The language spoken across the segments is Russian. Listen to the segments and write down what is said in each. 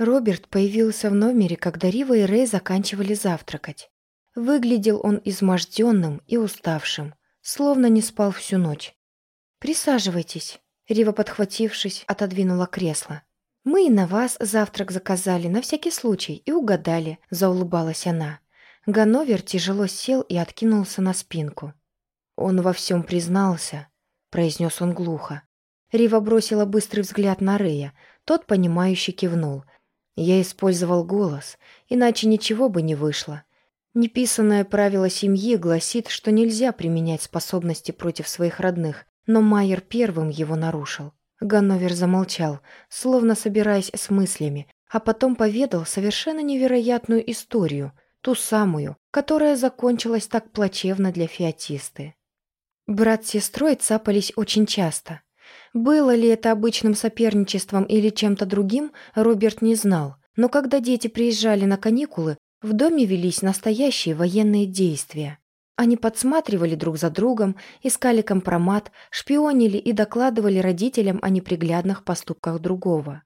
Роберт появился в номере, когда Рива и Рэй заканчивали завтракать. Выглядел он изможденным и уставшим, словно не спал всю ночь. «Присаживайтесь», — Рива, подхватившись, отодвинула кресло. «Мы и на вас завтрак заказали, на всякий случай, и угадали», — заулыбалась она. Ганновер тяжело сел и откинулся на спинку. «Он во всем признался», — произнес он глухо. Рива бросила быстрый взгляд на Рэя. Тот, понимающе кивнул. Я использовал голос, иначе ничего бы не вышло. Неписанное правило семьи гласит, что нельзя применять способности против своих родных, но Майер первым его нарушил. Ганновер замолчал, словно собираясь с мыслями, а потом поведал совершенно невероятную историю, ту самую, которая закончилась так плачевно для фиатисты. Брат с сестрой цапались очень часто. Было ли это обычным соперничеством или чем-то другим, Роберт не знал, но когда дети приезжали на каникулы, в доме велись настоящие военные действия. Они подсматривали друг за другом, искали компромат, шпионили и докладывали родителям о неприглядных поступках другого.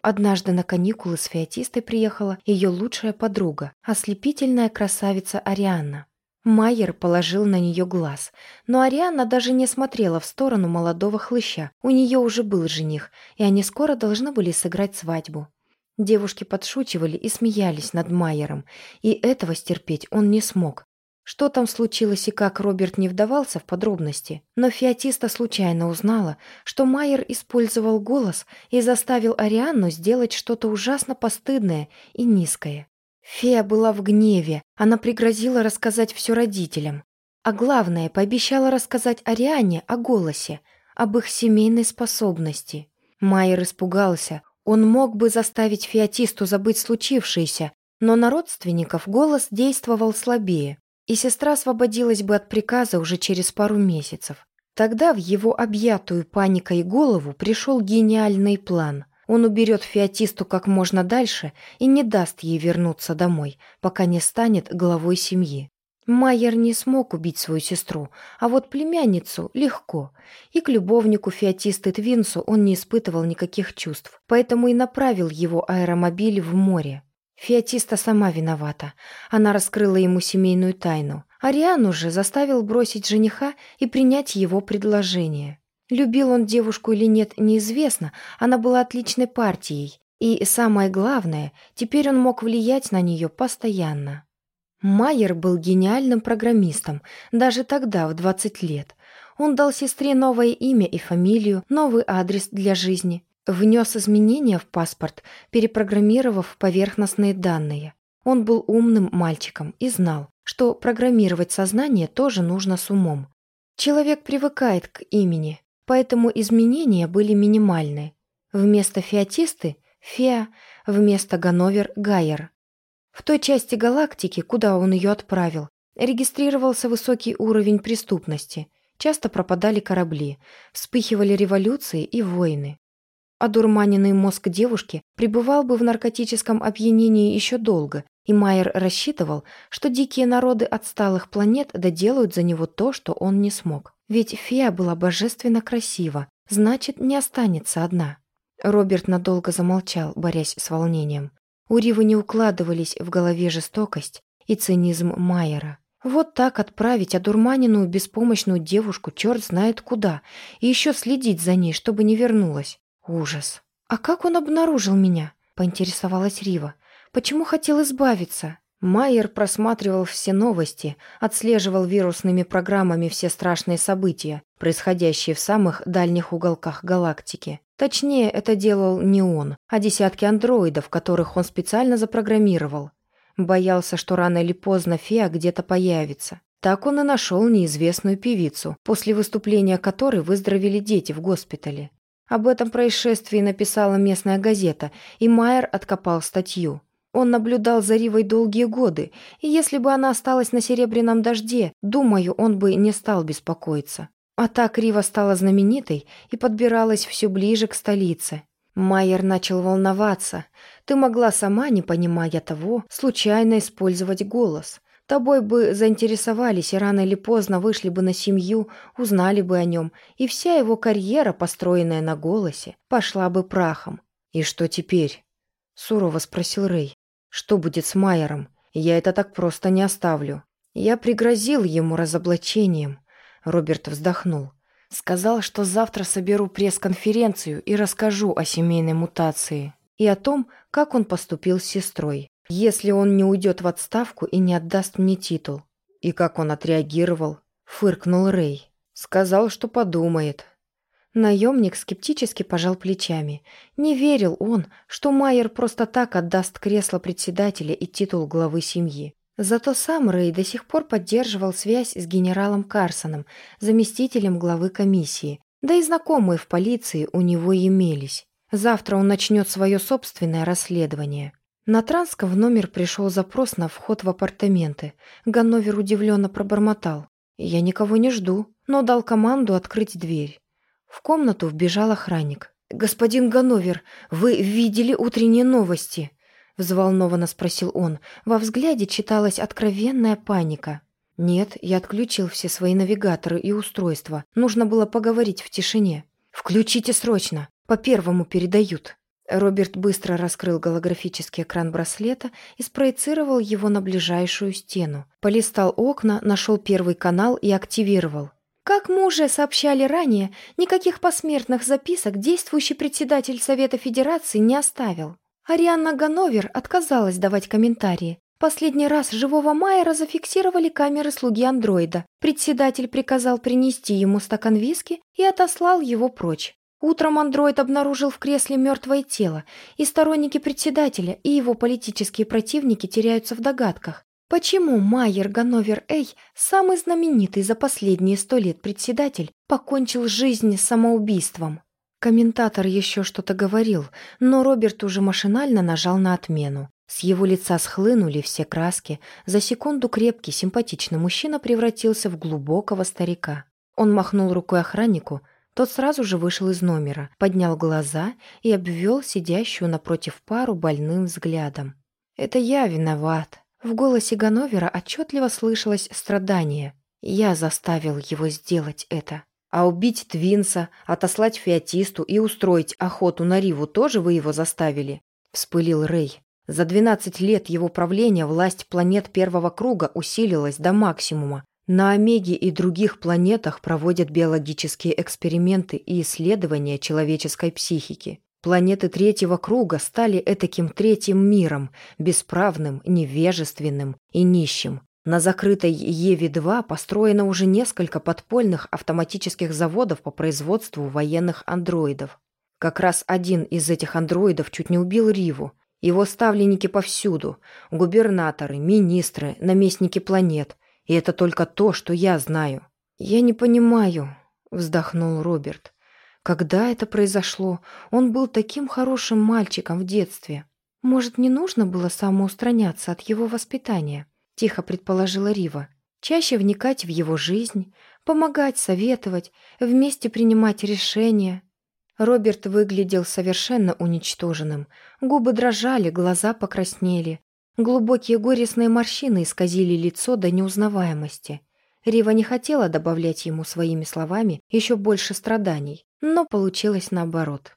Однажды на каникулы с феотистой приехала ее лучшая подруга, ослепительная красавица Арианна. Майер положил на нее глаз, но Арианна даже не смотрела в сторону молодого хлыща. У нее уже был жених, и они скоро должны были сыграть свадьбу. Девушки подшучивали и смеялись над Майером, и этого стерпеть он не смог. Что там случилось и как, Роберт не вдавался в подробности, но Феотиста случайно узнала, что Майер использовал голос и заставил Арианну сделать что-то ужасно постыдное и низкое. Фея была в гневе, она пригрозила рассказать все родителям. А главное, пообещала рассказать Ариане о голосе, об их семейной способности. Майер испугался, он мог бы заставить Феотисту забыть случившееся, но на родственников голос действовал слабее и сестра освободилась бы от приказа уже через пару месяцев. Тогда в его объятую паникой голову пришел гениальный план. Он уберет феотисту как можно дальше и не даст ей вернуться домой, пока не станет главой семьи. Майер не смог убить свою сестру, а вот племянницу легко. И к любовнику феотисты Твинсу он не испытывал никаких чувств, поэтому и направил его аэромобиль в море. Феотиста сама виновата. Она раскрыла ему семейную тайну. Ариану же заставил бросить жениха и принять его предложение. Любил он девушку или нет, неизвестно, она была отличной партией. И самое главное, теперь он мог влиять на нее постоянно. Майер был гениальным программистом, даже тогда, в 20 лет. Он дал сестре новое имя и фамилию, новый адрес для жизни. Внес изменения в паспорт, перепрограммировав поверхностные данные. Он был умным мальчиком и знал, что программировать сознание тоже нужно с умом. Человек привыкает к имени, поэтому изменения были минимальны. Вместо феотисты – феа, вместо Ганновер – Гайер. В той части галактики, куда он ее отправил, регистрировался высокий уровень преступности. Часто пропадали корабли, вспыхивали революции и войны. Одурманенный мозг девушки пребывал бы в наркотическом опьянении еще долго, и Майер рассчитывал, что дикие народы отсталых планет доделают за него то, что он не смог. Ведь фея была божественно красива, значит, не останется одна. Роберт надолго замолчал, борясь с волнением. У Ривы не укладывались в голове жестокость и цинизм Майера. Вот так отправить одурманенную беспомощную девушку черт знает куда, и еще следить за ней, чтобы не вернулась. Ужас. «А как он обнаружил меня?» – поинтересовалась Рива. «Почему хотел избавиться?» Майер просматривал все новости, отслеживал вирусными программами все страшные события, происходящие в самых дальних уголках галактики. Точнее, это делал не он, а десятки андроидов, которых он специально запрограммировал. Боялся, что рано или поздно Феа где-то появится. Так он и нашел неизвестную певицу, после выступления которой выздоровели дети в госпитале. Об этом происшествии написала местная газета, и Майер откопал статью. Он наблюдал за Ривой долгие годы, и если бы она осталась на серебряном дожде, думаю, он бы не стал беспокоиться. А так Рива стала знаменитой и подбиралась все ближе к столице. Майер начал волноваться. Ты могла сама, не понимая того, случайно использовать голос. Тобой бы заинтересовались и рано или поздно вышли бы на семью, узнали бы о нем, и вся его карьера, построенная на голосе, пошла бы прахом. И что теперь? сурово спросил Рэй. «Что будет с Майером? Я это так просто не оставлю». Я пригрозил ему разоблачением. Роберт вздохнул. Сказал, что завтра соберу пресс-конференцию и расскажу о семейной мутации и о том, как он поступил с сестрой, если он не уйдет в отставку и не отдаст мне титул. И как он отреагировал, фыркнул Рэй. Сказал, что подумает. Наемник скептически пожал плечами. Не верил он, что Майер просто так отдаст кресло председателя и титул главы семьи. Зато сам Рэй до сих пор поддерживал связь с генералом Карсоном, заместителем главы комиссии. Да и знакомые в полиции у него имелись. Завтра он начнет свое собственное расследование. На Транска в номер пришел запрос на вход в апартаменты. Ганновер удивленно пробормотал. «Я никого не жду», но дал команду открыть дверь. В комнату вбежал охранник. «Господин Ганновер, вы видели утренние новости?» Взволнованно спросил он. Во взгляде читалась откровенная паника. «Нет, я отключил все свои навигаторы и устройства. Нужно было поговорить в тишине. Включите срочно. По первому передают». Роберт быстро раскрыл голографический экран браслета и спроецировал его на ближайшую стену. Полистал окна, нашел первый канал и активировал. Как мы уже сообщали ранее, никаких посмертных записок действующий председатель Совета Федерации не оставил. Арианна Гановер отказалась давать комментарии. Последний раз живого Майера зафиксировали камеры слуги андроида. Председатель приказал принести ему стакан виски и отослал его прочь. Утром андроид обнаружил в кресле мертвое тело, и сторонники председателя и его политические противники теряются в догадках. Почему Майер Ганновер Эй, самый знаменитый за последние сто лет председатель, покончил жизнь самоубийством? Комментатор еще что-то говорил, но Роберт уже машинально нажал на отмену. С его лица схлынули все краски. За секунду крепкий, симпатичный мужчина превратился в глубокого старика. Он махнул рукой охраннику, тот сразу же вышел из номера, поднял глаза и обвел сидящую напротив пару больным взглядом. «Это я виноват», в голосе Гановера отчетливо слышалось страдание. Я заставил его сделать это. А убить Твинса, отослать Феотисту и устроить охоту на Риву тоже вы его заставили? Вспылил Рэй. За 12 лет его правления власть планет первого круга усилилась до максимума. На Омеге и других планетах проводят биологические эксперименты и исследования человеческой психики. Планеты третьего круга стали этаким третьим миром, бесправным, невежественным и нищим. На закрытой Еве-2 построено уже несколько подпольных автоматических заводов по производству военных андроидов. Как раз один из этих андроидов чуть не убил Риву. Его ставленники повсюду – губернаторы, министры, наместники планет. И это только то, что я знаю. «Я не понимаю», – вздохнул Роберт. Когда это произошло? Он был таким хорошим мальчиком в детстве. Может, не нужно было самоустраняться от его воспитания? Тихо предположила Рива. Чаще вникать в его жизнь, помогать, советовать, вместе принимать решения. Роберт выглядел совершенно уничтоженным. Губы дрожали, глаза покраснели. Глубокие горестные морщины исказили лицо до неузнаваемости. Рива не хотела добавлять ему своими словами еще больше страданий. Но получилось наоборот.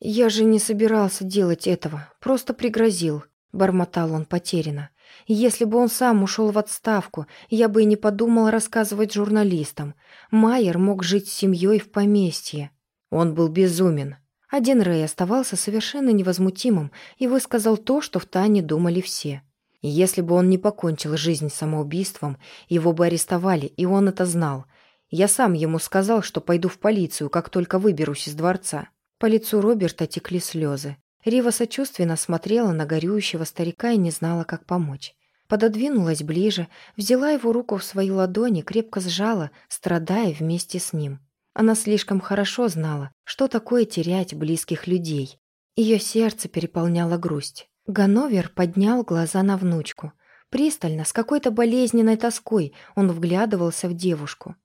«Я же не собирался делать этого, просто пригрозил», — бормотал он потерянно. «Если бы он сам ушел в отставку, я бы и не подумал рассказывать журналистам. Майер мог жить с семьей в поместье». Он был безумен. Один Рэй оставался совершенно невозмутимым и высказал то, что в Тане думали все. Если бы он не покончил жизнь самоубийством, его бы арестовали, и он это знал. Я сам ему сказал, что пойду в полицию, как только выберусь из дворца. По лицу Роберта текли слезы. Рива сочувственно смотрела на горюющего старика и не знала, как помочь. Пододвинулась ближе, взяла его руку в свои ладони, крепко сжала, страдая вместе с ним. Она слишком хорошо знала, что такое терять близких людей. Ее сердце переполняло грусть. Гановер поднял глаза на внучку. Пристально, с какой-то болезненной тоской, он вглядывался в девушку.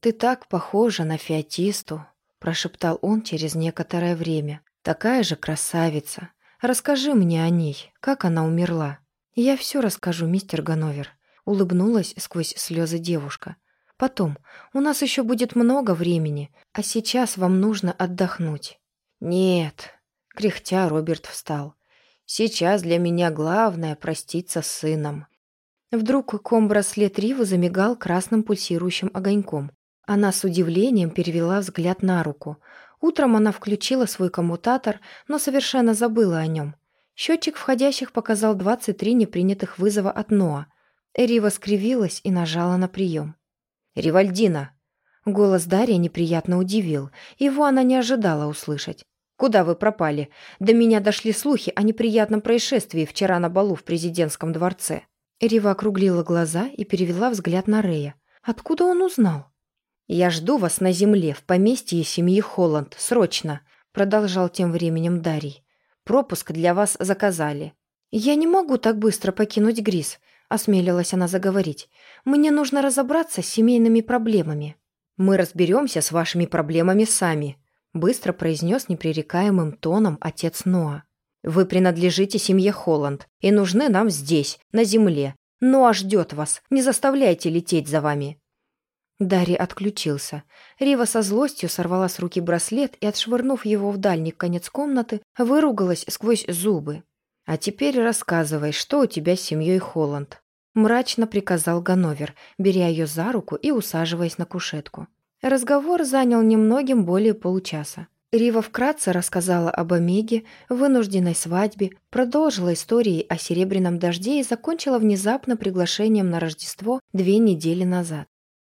«Ты так похожа на феотисту», — прошептал он через некоторое время. «Такая же красавица. Расскажи мне о ней, как она умерла». «Я все расскажу, мистер Гановер», — улыбнулась сквозь слезы девушка. «Потом. У нас еще будет много времени, а сейчас вам нужно отдохнуть». «Нет», — кряхтя Роберт встал. Сейчас для меня главное проститься с сыном». Вдруг ком-браслет Ривы замигал красным пульсирующим огоньком. Она с удивлением перевела взгляд на руку. Утром она включила свой коммутатор, но совершенно забыла о нем. Счетчик входящих показал 23 непринятых вызова от Ноа. Рива скривилась и нажала на прием. «Ривальдина!» Голос Дарья неприятно удивил. Его она не ожидала услышать. «Куда вы пропали? До меня дошли слухи о неприятном происшествии вчера на балу в президентском дворце». Рива округлила глаза и перевела взгляд на Рея. «Откуда он узнал?» «Я жду вас на земле, в поместье семьи Холланд. Срочно!» Продолжал тем временем Дарий. «Пропуск для вас заказали». «Я не могу так быстро покинуть Грис», — осмелилась она заговорить. «Мне нужно разобраться с семейными проблемами». «Мы разберемся с вашими проблемами сами», — быстро произнес непререкаемым тоном отец Ноа. «Вы принадлежите семье Холланд и нужны нам здесь, на земле. Ноа ждет вас, не заставляйте лететь за вами». Дарья отключился. Рива со злостью сорвала с руки браслет и, отшвырнув его в дальний конец комнаты, выругалась сквозь зубы. «А теперь рассказывай, что у тебя с семьей Холланд?» Мрачно приказал Ганновер, беря ее за руку и усаживаясь на кушетку. Разговор занял немногим более получаса. Рива вкратце рассказала об Омеге, вынужденной свадьбе, продолжила истории о серебряном дожде и закончила внезапно приглашением на Рождество две недели назад.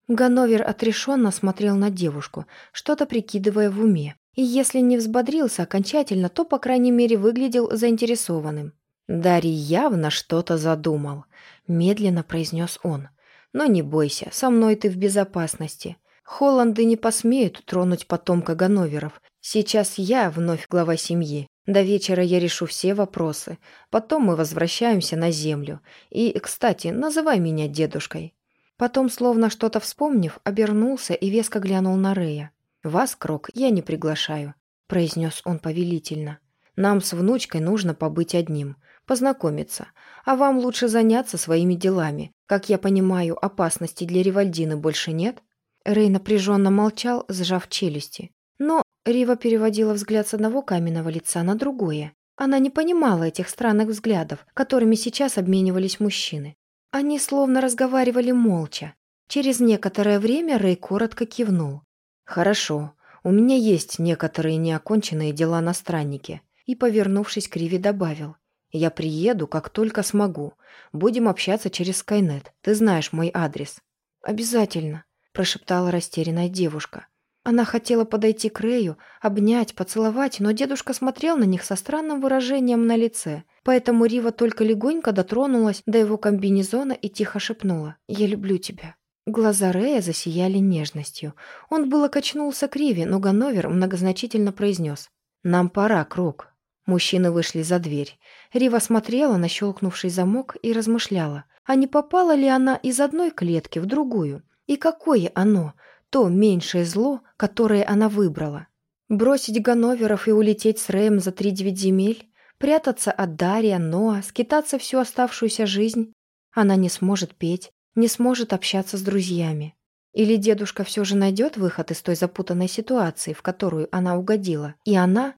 Ганновер отрешенно смотрел на девушку, что-то прикидывая в уме. И если не взбодрился окончательно, то, по крайней мере, выглядел заинтересованным. «Дарий явно что-то задумал», — медленно произнес он. «Но не бойся, со мной ты в безопасности. Холланды не посмеют тронуть потомка Ганноверов. Сейчас я вновь глава семьи. До вечера я решу все вопросы. Потом мы возвращаемся на землю. И, кстати, называй меня дедушкой. Потом, словно что-то вспомнив, обернулся и веско глянул на Рея. «Вас, Крок, я не приглашаю», — произнес он повелительно. «Нам с внучкой нужно побыть одним, познакомиться, а вам лучше заняться своими делами. Как я понимаю, опасности для Ривальдины больше нет?» Рэй напряженно молчал, сжав челюсти. Но Рива переводила взгляд с одного каменного лица на другое. Она не понимала этих странных взглядов, которыми сейчас обменивались мужчины. Они словно разговаривали молча. Через некоторое время Рэй коротко кивнул. «Хорошо, у меня есть некоторые неоконченные дела на страннике». И, повернувшись к Риве, добавил. «Я приеду, как только смогу. Будем общаться через Скайнет. Ты знаешь мой адрес». «Обязательно», – прошептала растерянная девушка. Она хотела подойти к Рэю, обнять, поцеловать, но дедушка смотрел на них со странным выражением на лице – Поэтому Рива только легонько дотронулась до его комбинезона и тихо шепнула «Я люблю тебя». Глаза Рея засияли нежностью. Он было качнулся к Риве, но Ганновер многозначительно произнес «Нам пора, Круг». Мужчины вышли за дверь. Рива смотрела на щелкнувший замок и размышляла, а не попала ли она из одной клетки в другую? И какое оно, то меньшее зло, которое она выбрала? Бросить Ганноверов и улететь с Рэем за три девять земель? прятаться от Дарья, Ноа, скитаться всю оставшуюся жизнь. Она не сможет петь, не сможет общаться с друзьями. Или дедушка все же найдет выход из той запутанной ситуации, в которую она угодила, и она...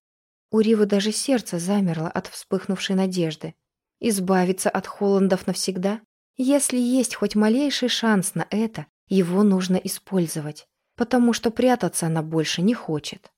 У Ривы даже сердце замерло от вспыхнувшей надежды. Избавиться от Холландов навсегда? Если есть хоть малейший шанс на это, его нужно использовать, потому что прятаться она больше не хочет.